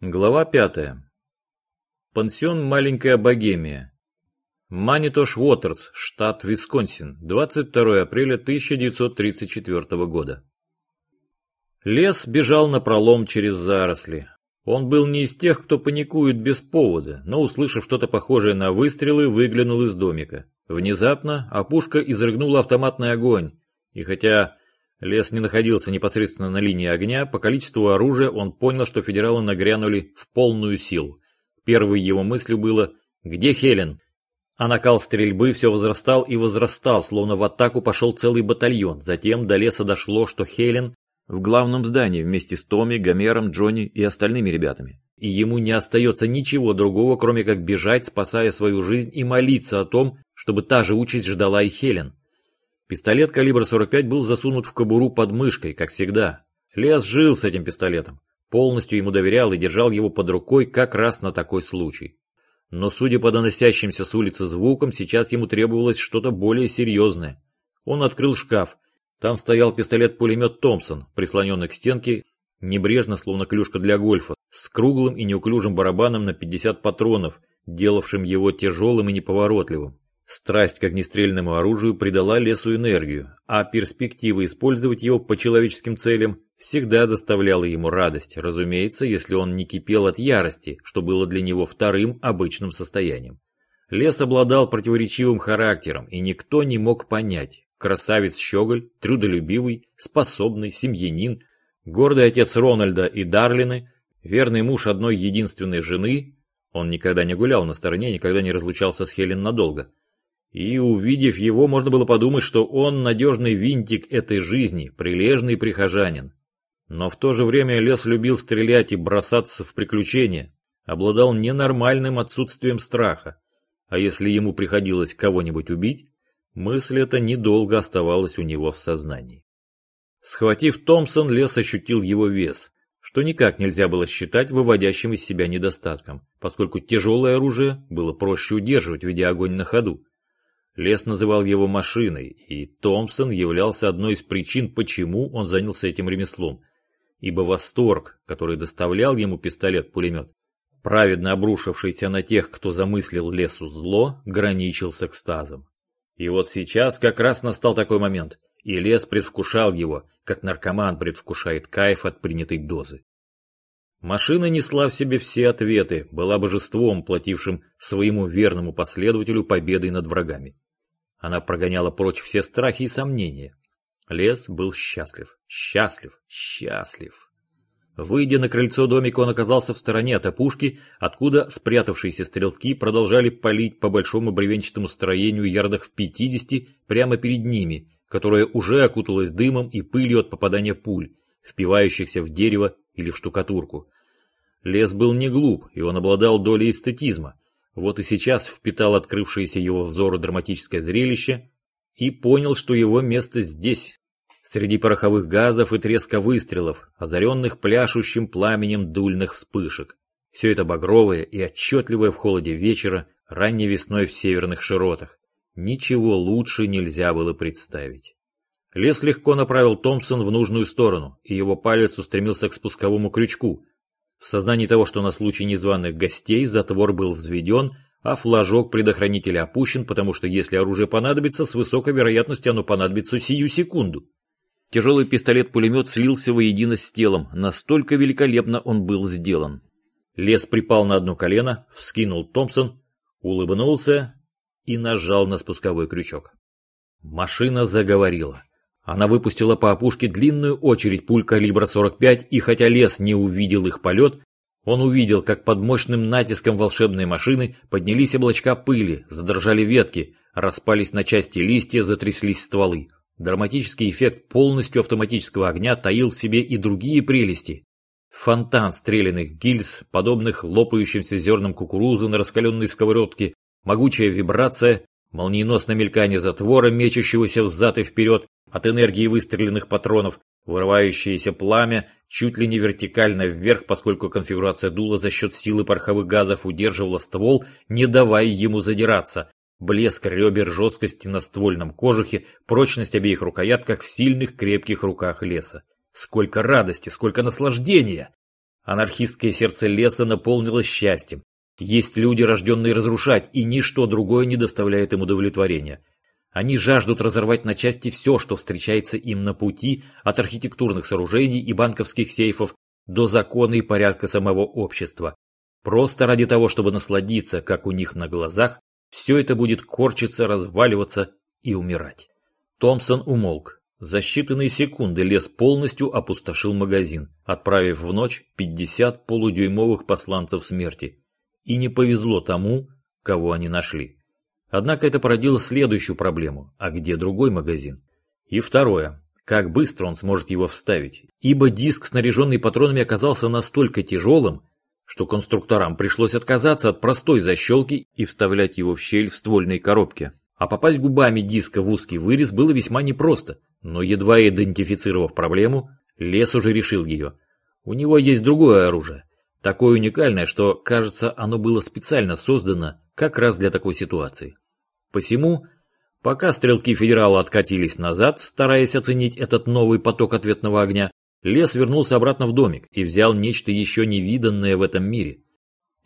Глава пятая. Пансион «Маленькая Богемия». Манитош Уотерс, штат Висконсин, 22 апреля 1934 года. Лес бежал на пролом через заросли. Он был не из тех, кто паникует без повода, но, услышав что-то похожее на выстрелы, выглянул из домика. Внезапно опушка изрыгнула автоматный огонь, и хотя Лес не находился непосредственно на линии огня, по количеству оружия он понял, что федералы нагрянули в полную силу. Первой его мыслью было «Где Хелен?». А накал стрельбы все возрастал и возрастал, словно в атаку пошел целый батальон. Затем до леса дошло, что Хелен в главном здании вместе с Томми, Гомером, Джонни и остальными ребятами. И ему не остается ничего другого, кроме как бежать, спасая свою жизнь и молиться о том, чтобы та же участь ждала и Хелен. Пистолет калибра 45 был засунут в кобуру под мышкой, как всегда. Лес жил с этим пистолетом, полностью ему доверял и держал его под рукой как раз на такой случай. Но судя по доносящимся с улицы звукам, сейчас ему требовалось что-то более серьезное. Он открыл шкаф. Там стоял пистолет-пулемет Томпсон, прислоненный к стенке, небрежно, словно клюшка для гольфа, с круглым и неуклюжим барабаном на 50 патронов, делавшим его тяжелым и неповоротливым. Страсть к огнестрельному оружию придала лесу энергию, а перспектива использовать его по человеческим целям всегда заставляла ему радость, разумеется, если он не кипел от ярости, что было для него вторым обычным состоянием. Лес обладал противоречивым характером, и никто не мог понять, красавец Щеголь, трудолюбивый, способный, семьянин, гордый отец Рональда и Дарлины, верный муж одной единственной жены, он никогда не гулял на стороне, никогда не разлучался с Хелен надолго, и, увидев его, можно было подумать, что он надежный винтик этой жизни, прилежный прихожанин. Но в то же время Лес любил стрелять и бросаться в приключения, обладал ненормальным отсутствием страха. А если ему приходилось кого-нибудь убить, мысль эта недолго оставалась у него в сознании. Схватив Томпсон, Лес ощутил его вес, что никак нельзя было считать выводящим из себя недостатком, поскольку тяжелое оружие было проще удерживать, ведя огонь на ходу. Лес называл его машиной, и Томпсон являлся одной из причин, почему он занялся этим ремеслом. Ибо восторг, который доставлял ему пистолет-пулемет, праведно обрушившийся на тех, кто замыслил лесу зло, граничил с экстазом. И вот сейчас как раз настал такой момент, и лес предвкушал его, как наркоман предвкушает кайф от принятой дозы. Машина несла в себе все ответы, была божеством, платившим своему верному последователю победой над врагами. Она прогоняла прочь все страхи и сомнения. Лес был счастлив, счастлив, счастлив. Выйдя на крыльцо домика, он оказался в стороне от опушки, откуда спрятавшиеся стрелки продолжали палить по большому бревенчатому строению ярдах в 50 прямо перед ними, которое уже окуталось дымом и пылью от попадания пуль, впивающихся в дерево или в штукатурку. Лес был не глуп, и он обладал долей эстетизма, вот и сейчас впитал открывшееся его взору драматическое зрелище и понял, что его место здесь, среди пороховых газов и треска выстрелов, озаренных пляшущим пламенем дульных вспышек. Все это багровое и отчетливое в холоде вечера, ранней весной в северных широтах. Ничего лучше нельзя было представить. Лес легко направил Томпсон в нужную сторону, и его палец устремился к спусковому крючку, в сознании того, что на случай незваных гостей затвор был взведен, а флажок предохранителя опущен, потому что если оружие понадобится, с высокой вероятностью оно понадобится сию секунду. Тяжелый пистолет-пулемет слился воедино с телом, настолько великолепно он был сделан. Лес припал на одно колено, вскинул Томпсон, улыбнулся и нажал на спусковой крючок. Машина заговорила. Она выпустила по опушке длинную очередь пуль калибра 45, и хотя лес не увидел их полет, он увидел, как под мощным натиском волшебной машины поднялись облачка пыли, задрожали ветки, распались на части листья, затряслись стволы. Драматический эффект полностью автоматического огня таил в себе и другие прелести. Фонтан стрелянных гильз, подобных лопающимся зернам кукурузы на раскаленной сковородке, могучая вибрация, молниеносное мелькание затвора, мечущегося взад и вперед, от энергии выстреленных патронов, вырывающееся пламя чуть ли не вертикально вверх, поскольку конфигурация дула за счет силы пороховых газов удерживала ствол, не давая ему задираться. Блеск ребер жесткости на ствольном кожухе, прочность обеих рукоятках в сильных крепких руках леса. Сколько радости, сколько наслаждения! Анархистское сердце леса наполнилось счастьем. Есть люди, рожденные разрушать, и ничто другое не доставляет им удовлетворения. Они жаждут разорвать на части все, что встречается им на пути, от архитектурных сооружений и банковских сейфов до закона и порядка самого общества. Просто ради того, чтобы насладиться, как у них на глазах, все это будет корчиться, разваливаться и умирать. Томпсон умолк. За считанные секунды лес полностью опустошил магазин, отправив в ночь 50 полудюймовых посланцев смерти. И не повезло тому, кого они нашли. Однако это породило следующую проблему. А где другой магазин? И второе. Как быстро он сможет его вставить? Ибо диск, снаряженный патронами, оказался настолько тяжелым, что конструкторам пришлось отказаться от простой защелки и вставлять его в щель в ствольной коробке. А попасть губами диска в узкий вырез было весьма непросто, но едва идентифицировав проблему, Лес уже решил ее. У него есть другое оружие, такое уникальное, что, кажется, оно было специально создано как раз для такой ситуации. Посему, пока стрелки федерала откатились назад, стараясь оценить этот новый поток ответного огня, Лес вернулся обратно в домик и взял нечто еще невиданное в этом мире –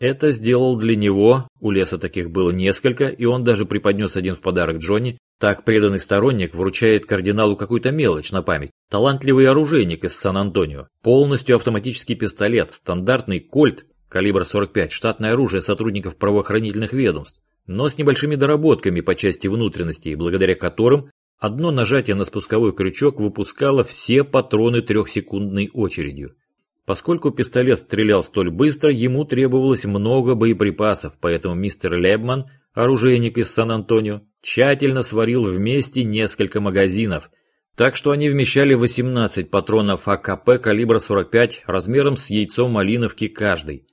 это сделал для него, у леса таких было несколько, и он даже преподнес один в подарок Джонни. Так преданный сторонник вручает кардиналу какую-то мелочь на память. Талантливый оружейник из Сан-Антонио. Полностью автоматический пистолет, стандартный кольт, калибр 45, штатное оружие сотрудников правоохранительных ведомств, но с небольшими доработками по части внутренностей, благодаря которым одно нажатие на спусковой крючок выпускало все патроны трехсекундной очередью. Поскольку пистолет стрелял столь быстро, ему требовалось много боеприпасов, поэтому мистер Лебман, оружейник из Сан-Антонио, тщательно сварил вместе несколько магазинов, так что они вмещали 18 патронов АКП калибра 45 размером с яйцо малиновки каждый.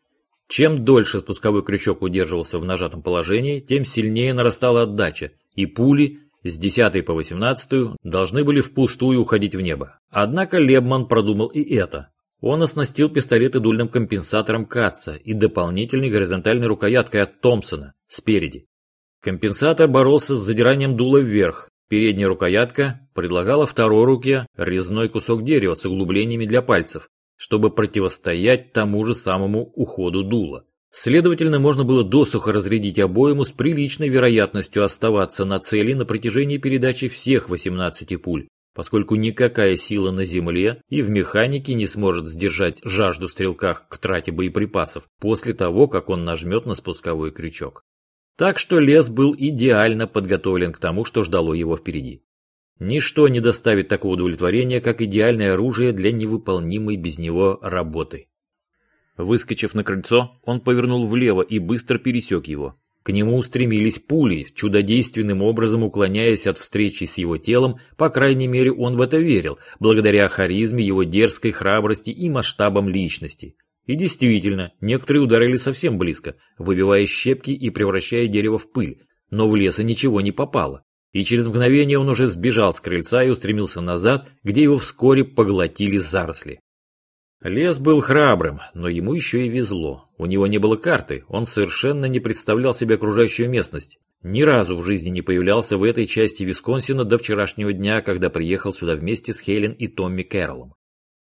Чем дольше спусковой крючок удерживался в нажатом положении, тем сильнее нарастала отдача, и пули с 10 по 18 должны были впустую уходить в небо. Однако Лебман продумал и это. Он оснастил пистолеты дульным компенсатором Катца и дополнительной горизонтальной рукояткой от Томпсона спереди. Компенсатор боролся с задиранием дула вверх. Передняя рукоятка предлагала второй руке резной кусок дерева с углублениями для пальцев, чтобы противостоять тому же самому уходу дула. Следовательно, можно было досуха разрядить обойму с приличной вероятностью оставаться на цели на протяжении передачи всех 18 пуль, поскольку никакая сила на земле и в механике не сможет сдержать жажду стрелка к трате боеприпасов после того, как он нажмет на спусковой крючок. Так что лес был идеально подготовлен к тому, что ждало его впереди. Ничто не доставит такого удовлетворения, как идеальное оружие для невыполнимой без него работы. Выскочив на крыльцо, он повернул влево и быстро пересек его. К нему устремились пули, чудодейственным образом уклоняясь от встречи с его телом, по крайней мере он в это верил, благодаря харизме его дерзкой храбрости и масштабам личности. И действительно, некоторые ударили совсем близко, выбивая щепки и превращая дерево в пыль, но в леса ничего не попало. И через мгновение он уже сбежал с крыльца и устремился назад, где его вскоре поглотили заросли. Лес был храбрым, но ему еще и везло. У него не было карты, он совершенно не представлял себе окружающую местность. Ни разу в жизни не появлялся в этой части Висконсина до вчерашнего дня, когда приехал сюда вместе с Хелен и Томми Кэрролом.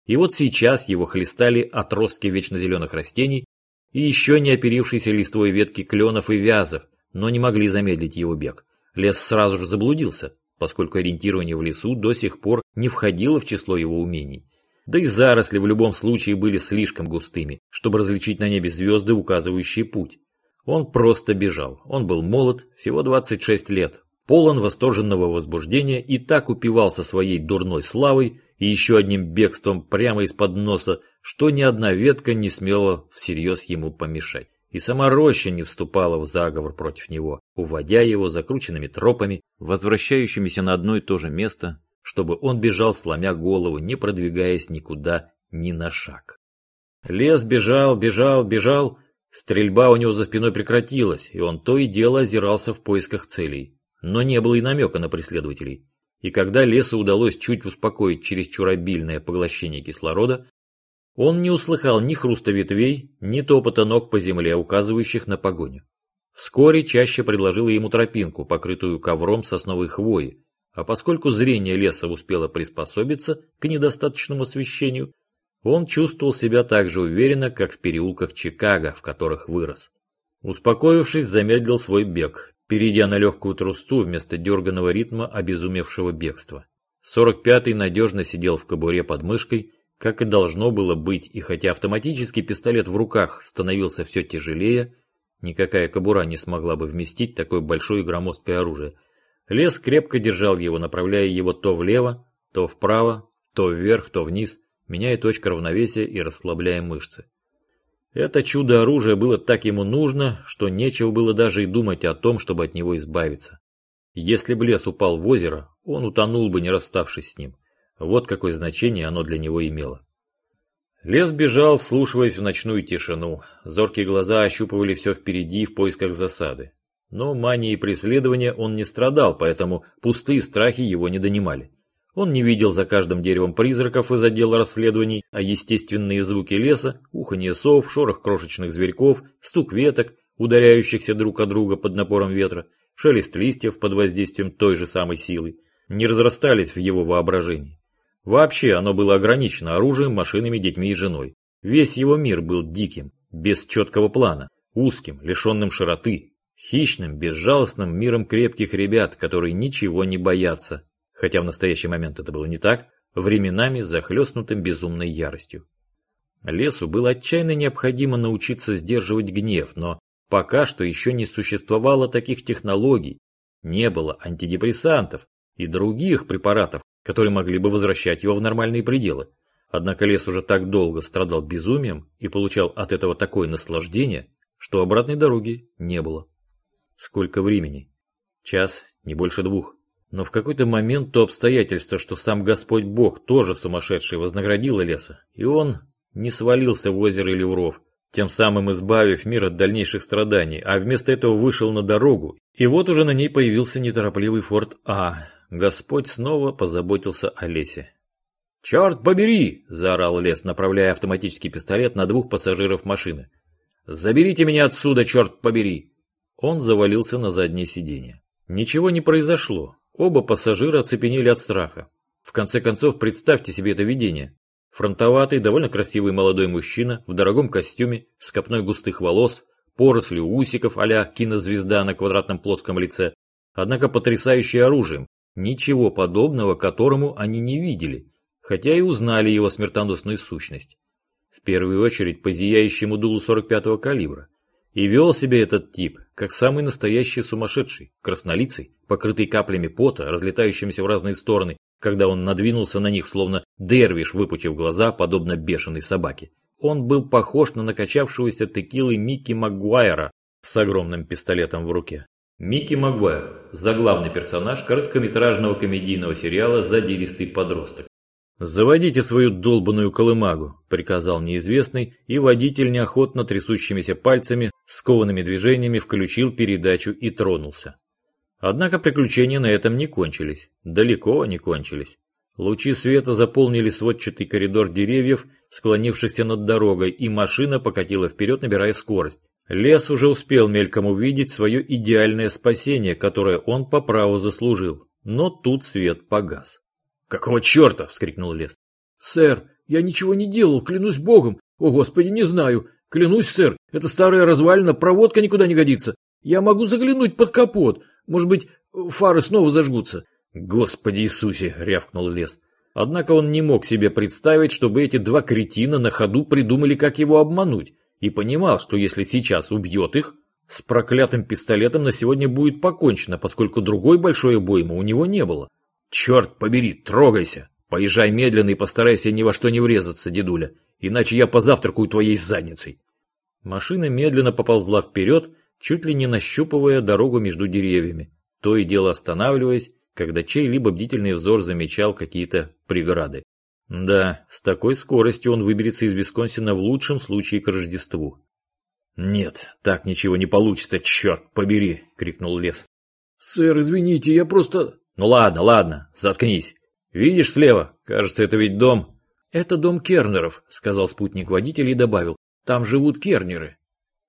И вот сейчас его хлестали отростки вечно зеленых растений и еще не оперившиеся листвой ветки кленов и вязов, но не могли замедлить его бег. Лес сразу же заблудился, поскольку ориентирование в лесу до сих пор не входило в число его умений. Да и заросли в любом случае были слишком густыми, чтобы различить на небе звезды, указывающие путь. Он просто бежал. Он был молод, всего 26 лет, полон восторженного возбуждения и так упивался своей дурной славой и еще одним бегством прямо из-под носа, что ни одна ветка не смела всерьез ему помешать. И сама роща не вступала в заговор против него, уводя его закрученными тропами, возвращающимися на одно и то же место, чтобы он бежал, сломя голову, не продвигаясь никуда ни на шаг. Лес бежал, бежал, бежал. Стрельба у него за спиной прекратилась, и он то и дело озирался в поисках целей. Но не было и намека на преследователей. И когда лесу удалось чуть успокоить чересчур обильное поглощение кислорода, он не услыхал ни хруста ветвей, ни топота ног по земле, указывающих на погоню. Вскоре чаще предложила ему тропинку, покрытую ковром сосновой хвои, а поскольку зрение леса успело приспособиться к недостаточному освещению, Он чувствовал себя так же уверенно, как в переулках Чикаго, в которых вырос. Успокоившись, замедлил свой бег, перейдя на легкую трусту вместо дерганного ритма обезумевшего бегства. 45-й надежно сидел в кобуре под мышкой, как и должно было быть, и хотя автоматический пистолет в руках становился все тяжелее, никакая кобура не смогла бы вместить такое большое и громоздкое оружие, лес крепко держал его, направляя его то влево, то вправо, то вверх, то вниз, меняя точку равновесия и расслабляя мышцы. Это чудо оружия было так ему нужно, что нечего было даже и думать о том, чтобы от него избавиться. Если бы лес упал в озеро, он утонул бы, не расставшись с ним. Вот какое значение оно для него имело. Лес бежал, вслушиваясь в ночную тишину. Зоркие глаза ощупывали все впереди в поисках засады. Но манией преследования он не страдал, поэтому пустые страхи его не донимали. Он не видел за каждым деревом призраков из отдела расследований, а естественные звуки леса, уханье сов, шорох крошечных зверьков, стук веток, ударяющихся друг о друга под напором ветра, шелест листьев под воздействием той же самой силы, не разрастались в его воображении. Вообще оно было ограничено оружием, машинами, детьми и женой. Весь его мир был диким, без четкого плана, узким, лишенным широты, хищным, безжалостным миром крепких ребят, которые ничего не боятся, хотя в настоящий момент это было не так, временами захлестнутым безумной яростью. Лесу было отчаянно необходимо научиться сдерживать гнев, но пока что еще не существовало таких технологий, не было антидепрессантов и других препаратов, которые могли бы возвращать его в нормальные пределы. Однако лес уже так долго страдал безумием и получал от этого такое наслаждение, что обратной дороги не было. Сколько времени? Час, не больше двух. Но в какой-то момент то обстоятельство, что сам Господь Бог тоже сумасшедший вознаградил леса, и он не свалился в озеро или в ров, тем самым избавив мир от дальнейших страданий, а вместо этого вышел на дорогу, и вот уже на ней появился неторопливый форт А. Господь снова позаботился о лесе. «Черт побери!» – заорал лес, направляя автоматический пистолет на двух пассажиров машины. «Заберите меня отсюда, черт побери!» Он завалился на заднее сиденье. Ничего не произошло. Оба пассажира оцепенели от страха. В конце концов, представьте себе это видение. Фронтоватый, довольно красивый молодой мужчина в дорогом костюме, с копной густых волос, порослью усиков а кинозвезда на квадратном плоском лице, однако потрясающий оружием, ничего подобного которому они не видели, хотя и узнали его смертоносную сущность. В первую очередь по зияющему дулу 45-го калибра. И вел себя этот тип, как самый настоящий сумасшедший, краснолицый, покрытый каплями пота, разлетающимися в разные стороны, когда он надвинулся на них, словно дервиш, выпучив глаза, подобно бешеной собаке. Он был похож на накачавшегося текилы Микки Магуайра с огромным пистолетом в руке. Микки Магуайр – заглавный персонаж короткометражного комедийного сериала «Задиристый подросток». «Заводите свою долбанную колымагу», – приказал неизвестный, и водитель неохотно трясущимися пальцами, скованными движениями включил передачу и тронулся. Однако приключения на этом не кончились, далеко не кончились. Лучи света заполнили сводчатый коридор деревьев, склонившихся над дорогой, и машина покатила вперед, набирая скорость. Лес уже успел мельком увидеть свое идеальное спасение, которое он по праву заслужил. Но тут свет погас. «Какого черта?» – вскрикнул Лес. «Сэр, я ничего не делал, клянусь богом. О, господи, не знаю. Клянусь, сэр, эта старая развалина, проводка никуда не годится. Я могу заглянуть под капот. Может быть, фары снова зажгутся». «Господи Иисусе!» – рявкнул Лес. Однако он не мог себе представить, чтобы эти два кретина на ходу придумали, как его обмануть, и понимал, что если сейчас убьет их, с проклятым пистолетом на сегодня будет покончено, поскольку другой большой обоймы у него не было. «Черт побери, трогайся! Поезжай медленно и постарайся ни во что не врезаться, дедуля, иначе я позавтракаю твоей задницей!» Машина медленно поползла вперед, чуть ли не нащупывая дорогу между деревьями, то и дело останавливаясь, когда чей-либо бдительный взор замечал какие-то преграды. Да, с такой скоростью он выберется из Висконсина в лучшем случае к Рождеству. «Нет, так ничего не получится, черт побери!» — крикнул Лес. «Сэр, извините, я просто...» «Ну ладно, ладно, заткнись. Видишь слева? Кажется, это ведь дом...» «Это дом Кернеров», — сказал спутник водителя и добавил. «Там живут Кернеры».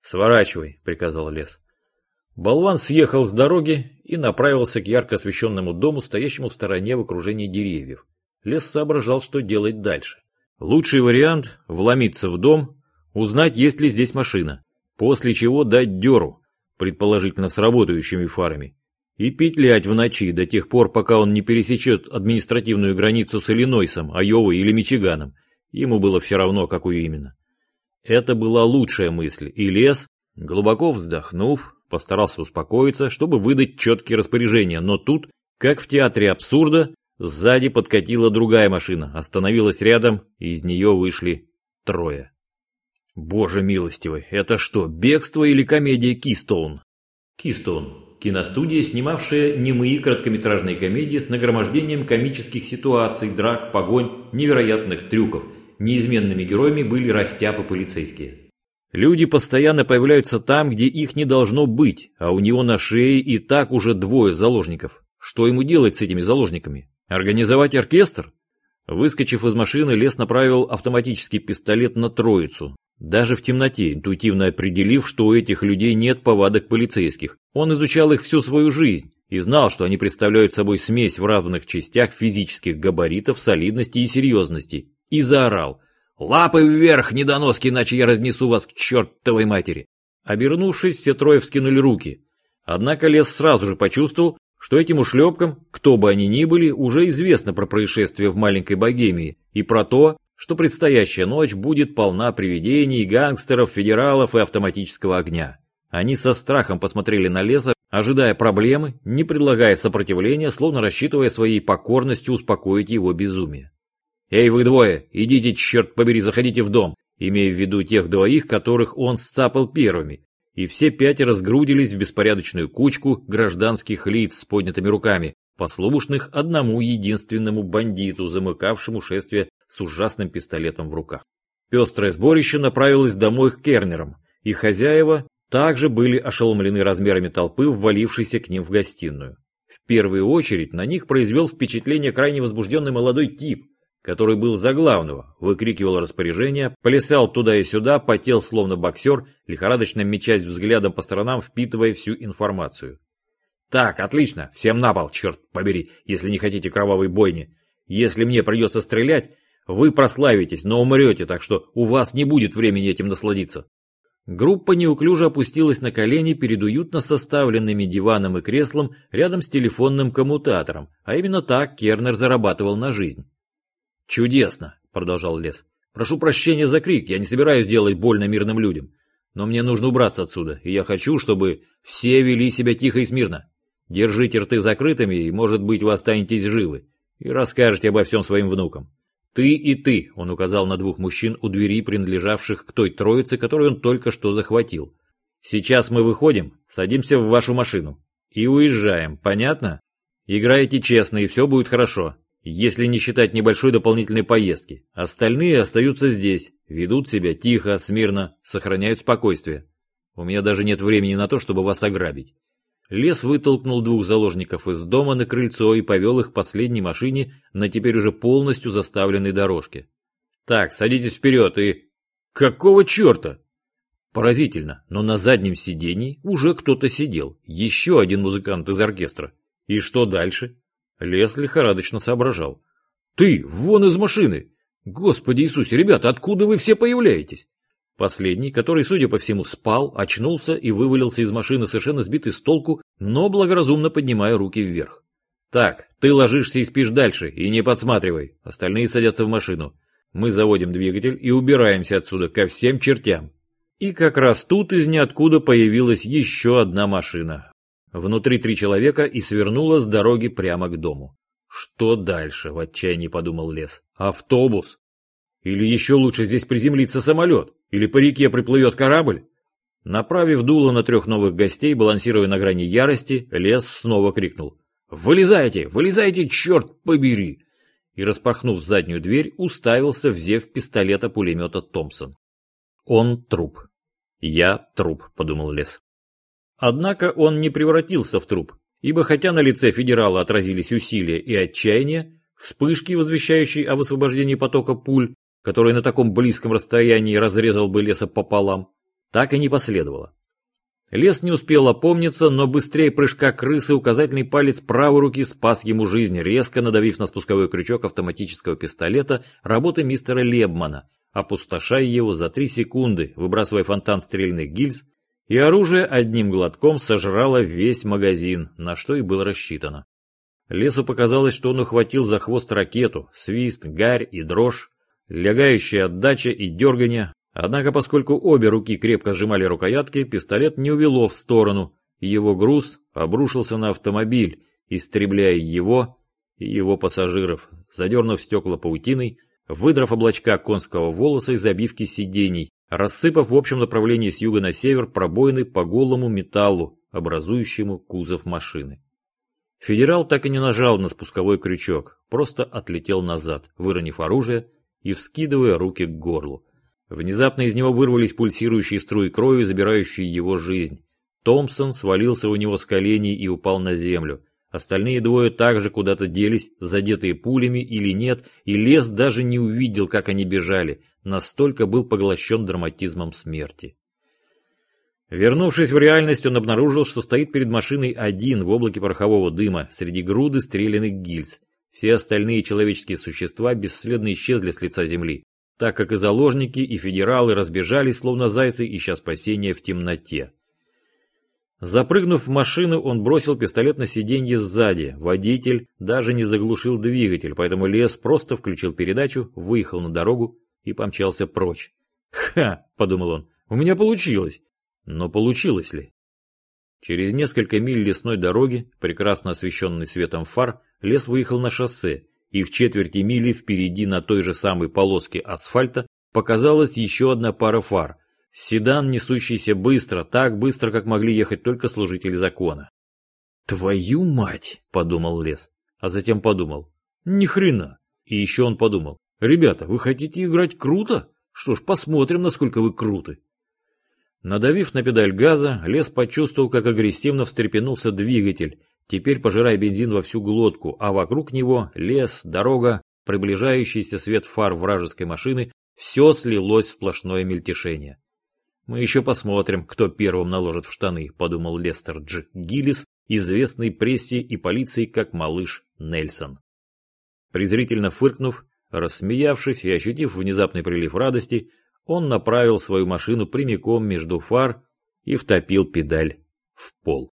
«Сворачивай», — приказал Лес. Болван съехал с дороги и направился к ярко освещенному дому, стоящему в стороне в окружении деревьев. Лес соображал, что делать дальше. Лучший вариант – вломиться в дом, узнать, есть ли здесь машина, после чего дать дёру, предположительно с работающими фарами, и петлять в ночи до тех пор, пока он не пересечет административную границу с Иллинойсом, Айовой или Мичиганом. Ему было все равно, какую именно. Это была лучшая мысль, и лес, глубоко вздохнув, постарался успокоиться, чтобы выдать четкие распоряжения, но тут, как в театре абсурда, сзади подкатила другая машина, остановилась рядом, и из нее вышли трое. Боже милостивый, это что, бегство или комедия Кистоун? Кистоун. Киностудия, снимавшая немые короткометражные комедии с нагромождением комических ситуаций, драк, погонь, невероятных трюков. Неизменными героями были растяпы полицейские. Люди постоянно появляются там, где их не должно быть, а у него на шее и так уже двое заложников. Что ему делать с этими заложниками? Организовать оркестр? Выскочив из машины, Лес направил автоматический пистолет на троицу, даже в темноте, интуитивно определив, что у этих людей нет повадок полицейских. Он изучал их всю свою жизнь и знал, что они представляют собой смесь в равных частях физических габаритов, солидности и серьезности. И заорал «Лапы вверх, недоноски, иначе я разнесу вас к чертовой матери!» Обернувшись, все трое вскинули руки. Однако Лес сразу же почувствовал, что этим ушлепкам, кто бы они ни были, уже известно про происшествие в маленькой Богемии и про то, что предстоящая ночь будет полна привидений, гангстеров, федералов и автоматического огня. Они со страхом посмотрели на леса, ожидая проблемы, не предлагая сопротивления, словно рассчитывая своей покорностью успокоить его безумие. «Эй, вы двое, идите, черт побери, заходите в дом», имея в виду тех двоих, которых он сцапал первыми, и все пятеро сгрудились в беспорядочную кучку гражданских лиц с поднятыми руками, послушных одному единственному бандиту, замыкавшему шествие с ужасным пистолетом в руках. Пестрое сборище направилось домой к Кернерам, и хозяева также были ошеломлены размерами толпы, ввалившейся к ним в гостиную. В первую очередь на них произвел впечатление крайне возбужденный молодой тип, который был за главного, выкрикивал распоряжения, плясал туда и сюда, потел словно боксер, лихорадочно мечась взглядом по сторонам, впитывая всю информацию. «Так, отлично, всем на пол, черт побери, если не хотите кровавой бойни. Если мне придется стрелять, вы прославитесь, но умрете, так что у вас не будет времени этим насладиться. Группа неуклюже опустилась на колени перед уютно составленными диваном и креслом рядом с телефонным коммутатором, а именно так Кернер зарабатывал на жизнь. «Чудесно», — продолжал Лес. «Прошу прощения за крик, я не собираюсь делать больно мирным людям. Но мне нужно убраться отсюда, и я хочу, чтобы все вели себя тихо и смирно. Держите рты закрытыми, и, может быть, вы останетесь живы, и расскажете обо всем своим внукам. «Ты и ты», — он указал на двух мужчин у двери, принадлежавших к той троице, которую он только что захватил. «Сейчас мы выходим, садимся в вашу машину и уезжаем, понятно? Играете честно, и все будет хорошо, если не считать небольшой дополнительной поездки. Остальные остаются здесь, ведут себя тихо, смирно, сохраняют спокойствие. У меня даже нет времени на то, чтобы вас ограбить. Лес вытолкнул двух заложников из дома на крыльцо и повел их к последней машине на теперь уже полностью заставленной дорожке. «Так, садитесь вперед и...» «Какого черта?» Поразительно, но на заднем сидении уже кто-то сидел, еще один музыкант из оркестра. И что дальше? Лес лихорадочно соображал. «Ты, вон из машины! Господи Иисусе, ребята, откуда вы все появляетесь?» Последний, который, судя по всему, спал, очнулся и вывалился из машины совершенно сбитый с толку, но благоразумно поднимая руки вверх. «Так, ты ложишься и спишь дальше, и не подсматривай. Остальные садятся в машину. Мы заводим двигатель и убираемся отсюда ко всем чертям». И как раз тут из ниоткуда появилась еще одна машина. Внутри три человека и свернула с дороги прямо к дому. «Что дальше?» – в отчаянии подумал Лес. «Автобус? Или еще лучше здесь приземлиться самолет? Или по реке приплывет корабль? Направив дуло на трех новых гостей, балансируя на грани ярости, Лес снова крикнул. «Вылезайте! Вылезайте, черт побери!» И, распахнув заднюю дверь, уставился, взяв пистолета-пулемета Томпсон. «Он труп. Я труп», — подумал Лес. Однако он не превратился в труп, ибо хотя на лице федерала отразились усилия и отчаяние, вспышки, возвещающие о высвобождении потока пуль, который на таком близком расстоянии разрезал бы леса пополам, так и не последовало. Лес не успел опомниться, но быстрее прыжка крысы указательный палец правой руки спас ему жизнь, резко надавив на спусковой крючок автоматического пистолета работы мистера Лебмана, опустошая его за три секунды, выбрасывая фонтан стрельных гильз, и оружие одним глотком сожрало весь магазин, на что и было рассчитано. Лесу показалось, что он ухватил за хвост ракету, свист, гарь и дрожь, лягающая отдача и дергание, Однако, поскольку обе руки крепко сжимали рукоятки, пистолет не увело в сторону, и его груз обрушился на автомобиль, истребляя его и его пассажиров, задернув стекла паутиной, выдрав облачка конского волоса из обивки сидений, рассыпав в общем направлении с юга на север пробоины по голому металлу, образующему кузов машины. Федерал так и не нажал на спусковой крючок, просто отлетел назад, выронив оружие и вскидывая руки к горлу. Внезапно из него вырвались пульсирующие струи крови, забирающие его жизнь. Томпсон свалился у него с коленей и упал на землю. Остальные двое также куда-то делись, задетые пулями или нет, и лес даже не увидел, как они бежали, настолько был поглощен драматизмом смерти. Вернувшись в реальность, он обнаружил, что стоит перед машиной один в облаке порохового дыма, среди груды стрелянных гильз. Все остальные человеческие существа бесследно исчезли с лица земли так как и заложники, и федералы разбежались, словно зайцы, ища спасения в темноте. Запрыгнув в машину, он бросил пистолет на сиденье сзади. Водитель даже не заглушил двигатель, поэтому лес просто включил передачу, выехал на дорогу и помчался прочь. «Ха!» – подумал он. «У меня получилось!» Но получилось ли? Через несколько миль лесной дороги, прекрасно освещенный светом фар, лес выехал на шоссе, и в четверти мили впереди на той же самой полоске асфальта показалась еще одна пара фар. Седан, несущийся быстро, так быстро, как могли ехать только служители закона. «Твою мать!» – подумал Лес, а затем подумал. «Ни хрена!» И еще он подумал. «Ребята, вы хотите играть круто? Что ж, посмотрим, насколько вы круты!» Надавив на педаль газа, Лес почувствовал, как агрессивно встрепенулся двигатель, теперь пожирая бензин во всю глотку, а вокруг него лес, дорога, приближающийся свет фар вражеской машины, все слилось в сплошное мельтешение. «Мы еще посмотрим, кто первым наложит в штаны», — подумал Лестер Дж. Гиллис, известный прессе и полиции как малыш Нельсон. Презрительно фыркнув, рассмеявшись и ощутив внезапный прилив радости, он направил свою машину прямиком между фар и втопил педаль в пол.